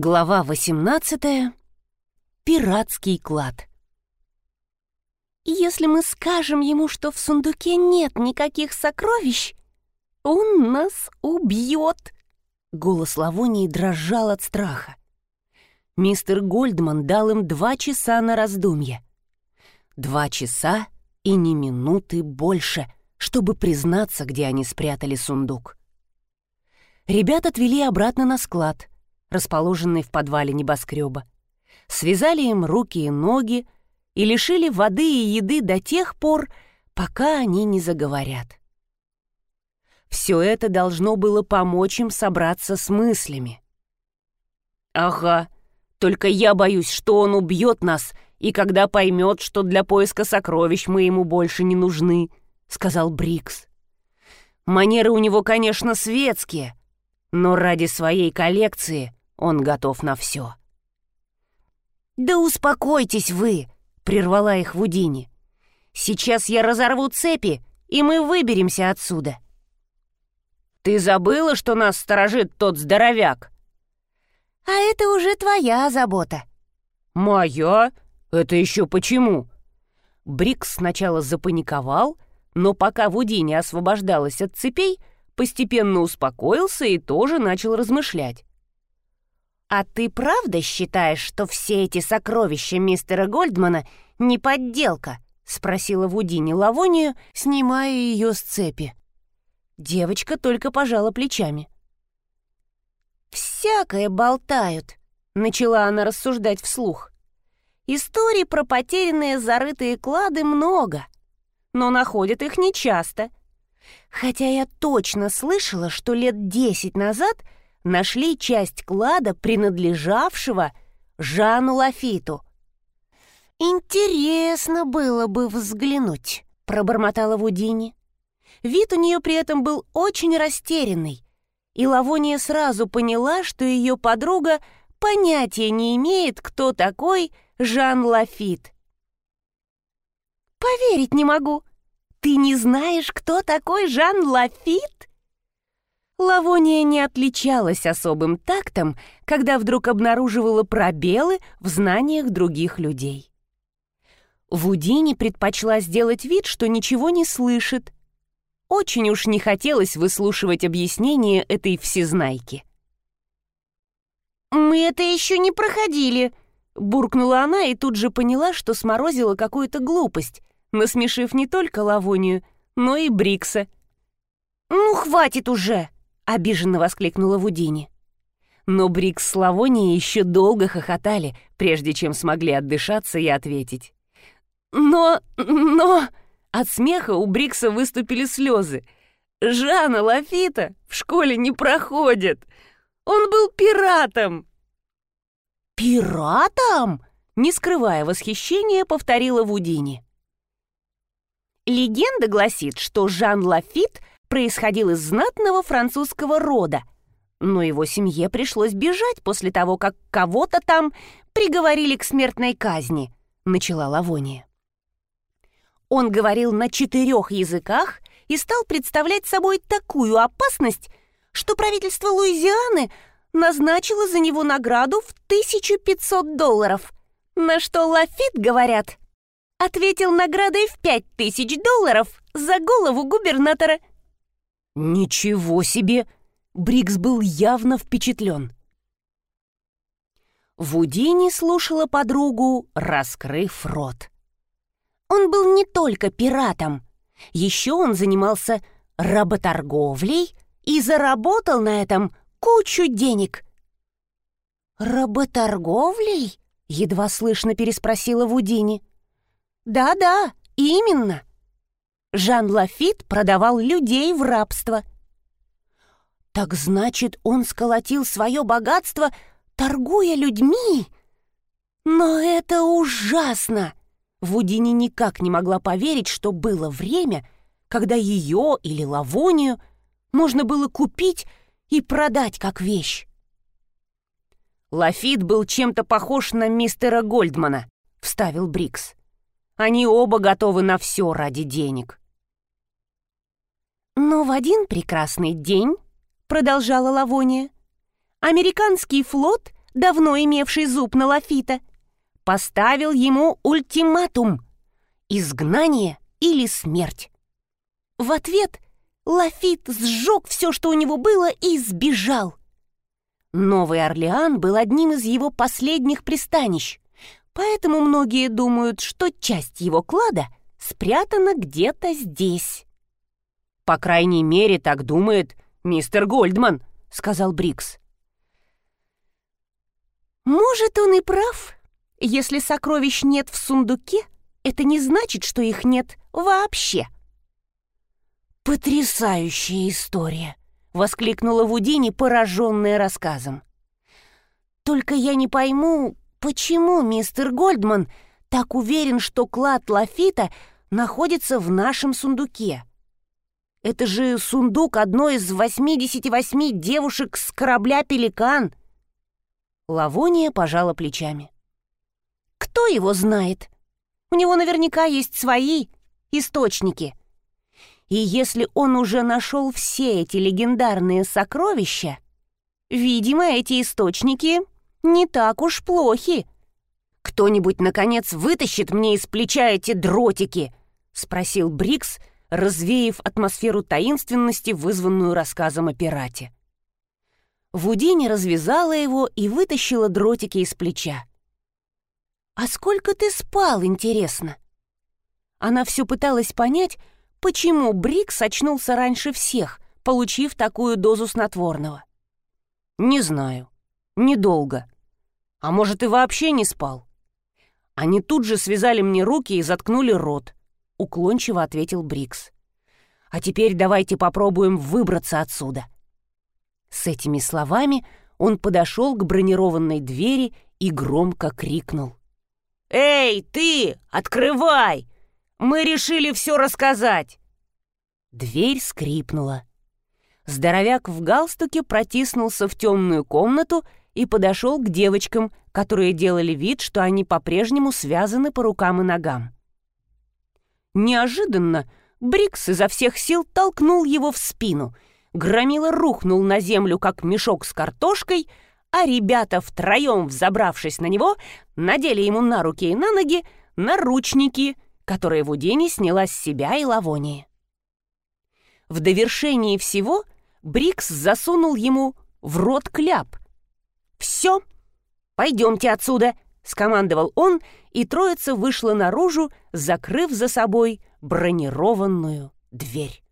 Глава 18. Пиратский клад. «Если мы скажем ему, что в сундуке нет никаких сокровищ, он нас убьет!» Голос Лавонии дрожал от страха. Мистер Гольдман дал им два часа на раздумье. Два часа и ни минуты больше, чтобы признаться, где они спрятали сундук. Ребят отвели обратно на склад — расположенный в подвале небоскреба, связали им руки и ноги и лишили воды и еды до тех пор, пока они не заговорят. Все это должно было помочь им собраться с мыслями. «Ага, только я боюсь, что он убьет нас, и когда поймет, что для поиска сокровищ мы ему больше не нужны», — сказал Брикс. «Манеры у него, конечно, светские, но ради своей коллекции он готов на все. «Да успокойтесь вы!» — прервала их Вудини. «Сейчас я разорву цепи, и мы выберемся отсюда». «Ты забыла, что нас сторожит тот здоровяк?» «А это уже твоя забота». «Моя? Это еще почему?» Брикс сначала запаниковал, но пока Вудини освобождалась от цепей, постепенно успокоился и тоже начал размышлять. «А ты правда считаешь, что все эти сокровища мистера Гольдмана не подделка?» — спросила Вудини Лавонию, снимая ее с цепи. Девочка только пожала плечами. «Всякое болтают», — начала она рассуждать вслух. «Историй про потерянные зарытые клады много, но находят их нечасто. Хотя я точно слышала, что лет десять назад — нашли часть клада, принадлежавшего Жану Лафиту. «Интересно было бы взглянуть», — пробормотала Вудини. Вид у нее при этом был очень растерянный, и Лавония сразу поняла, что ее подруга понятия не имеет, кто такой Жан Лафит. «Поверить не могу. Ты не знаешь, кто такой Жан Лафит?» Лавония не отличалась особым тактом, когда вдруг обнаруживала пробелы в знаниях других людей. Вудини предпочла сделать вид, что ничего не слышит. Очень уж не хотелось выслушивать объяснение этой всезнайки. «Мы это еще не проходили», — буркнула она и тут же поняла, что сморозила какую-то глупость, насмешив не только Лавонию, но и Брикса. «Ну, хватит уже!» Обиженно воскликнула Вудини. Но Брикс с Лавонией еще долго хохотали, прежде чем смогли отдышаться и ответить. «Но... но...» От смеха у Брикса выступили слезы. «Жана Лафита в школе не проходит! Он был пиратом!» «Пиратом?» Не скрывая восхищения, повторила Вудини. Легенда гласит, что Жан Лафит происходил из знатного французского рода, но его семье пришлось бежать после того, как кого-то там приговорили к смертной казни, начала Лавония. Он говорил на четырех языках и стал представлять собой такую опасность, что правительство Луизианы назначило за него награду в 1500 долларов, на что Лафит, говорят, ответил наградой в 5000 долларов за голову губернатора – «Ничего себе!» Брикс был явно впечатлен. Вудини слушала подругу, раскрыв рот. Он был не только пиратом. Еще он занимался работорговлей и заработал на этом кучу денег. «Работорговлей?» — едва слышно переспросила Вудини. «Да-да, именно. Жан Лафит продавал людей в рабство. Так значит, он сколотил свое богатство, торгуя людьми? Но это ужасно! Вудини никак не могла поверить, что было время, когда ее или Лавонию можно было купить и продать как вещь. «Лафит был чем-то похож на мистера Гольдмана», — вставил Брикс. «Они оба готовы на все ради денег». «Но в один прекрасный день», — продолжала Лавония, «американский флот давно имевший зуб на Лафита, поставил ему ультиматум — изгнание или смерть. В ответ Лафит сжег все, что у него было, и сбежал. Новый Орлеан был одним из его последних пристанищ, поэтому многие думают, что часть его клада спрятана где-то здесь. «По крайней мере, так думает мистер Гольдман», — сказал Брикс. «Может, он и прав. Если сокровищ нет в сундуке, это не значит, что их нет вообще». «Потрясающая история!» — воскликнула Вудини, пораженная рассказом. «Только я не пойму, почему мистер Гольдман так уверен, что клад Лафита находится в нашем сундуке? Это же сундук одной из 88 девушек с корабля «Пеликан». Лавония пожала плечами. «Кто его знает? У него наверняка есть свои источники». И если он уже нашел все эти легендарные сокровища, видимо, эти источники не так уж плохи. «Кто-нибудь, наконец, вытащит мне из плеча эти дротики?» — спросил Брикс, развеяв атмосферу таинственности, вызванную рассказом о пирате. Вудини развязала его и вытащила дротики из плеча. «А сколько ты спал, интересно?» Она все пыталась понять, почему Брикс очнулся раньше всех, получив такую дозу снотворного. «Не знаю. Недолго. А может, и вообще не спал?» Они тут же связали мне руки и заткнули рот, уклончиво ответил Брикс. «А теперь давайте попробуем выбраться отсюда». С этими словами он подошел к бронированной двери и громко крикнул. «Эй, ты! Открывай! Мы решили все рассказать!» Дверь скрипнула. Здоровяк в галстуке протиснулся в темную комнату и подошел к девочкам, которые делали вид, что они по-прежнему связаны по рукам и ногам. Неожиданно Брикс изо всех сил толкнул его в спину. Громила рухнул на землю, как мешок с картошкой, а ребята, втроем взобравшись на него, надели ему на руки и на ноги наручники — которые Вудини сняла с себя и Лавонии. В довершении всего Брикс засунул ему в рот кляп. «Все, пойдемте отсюда!» — скомандовал он, и троица вышла наружу, закрыв за собой бронированную дверь.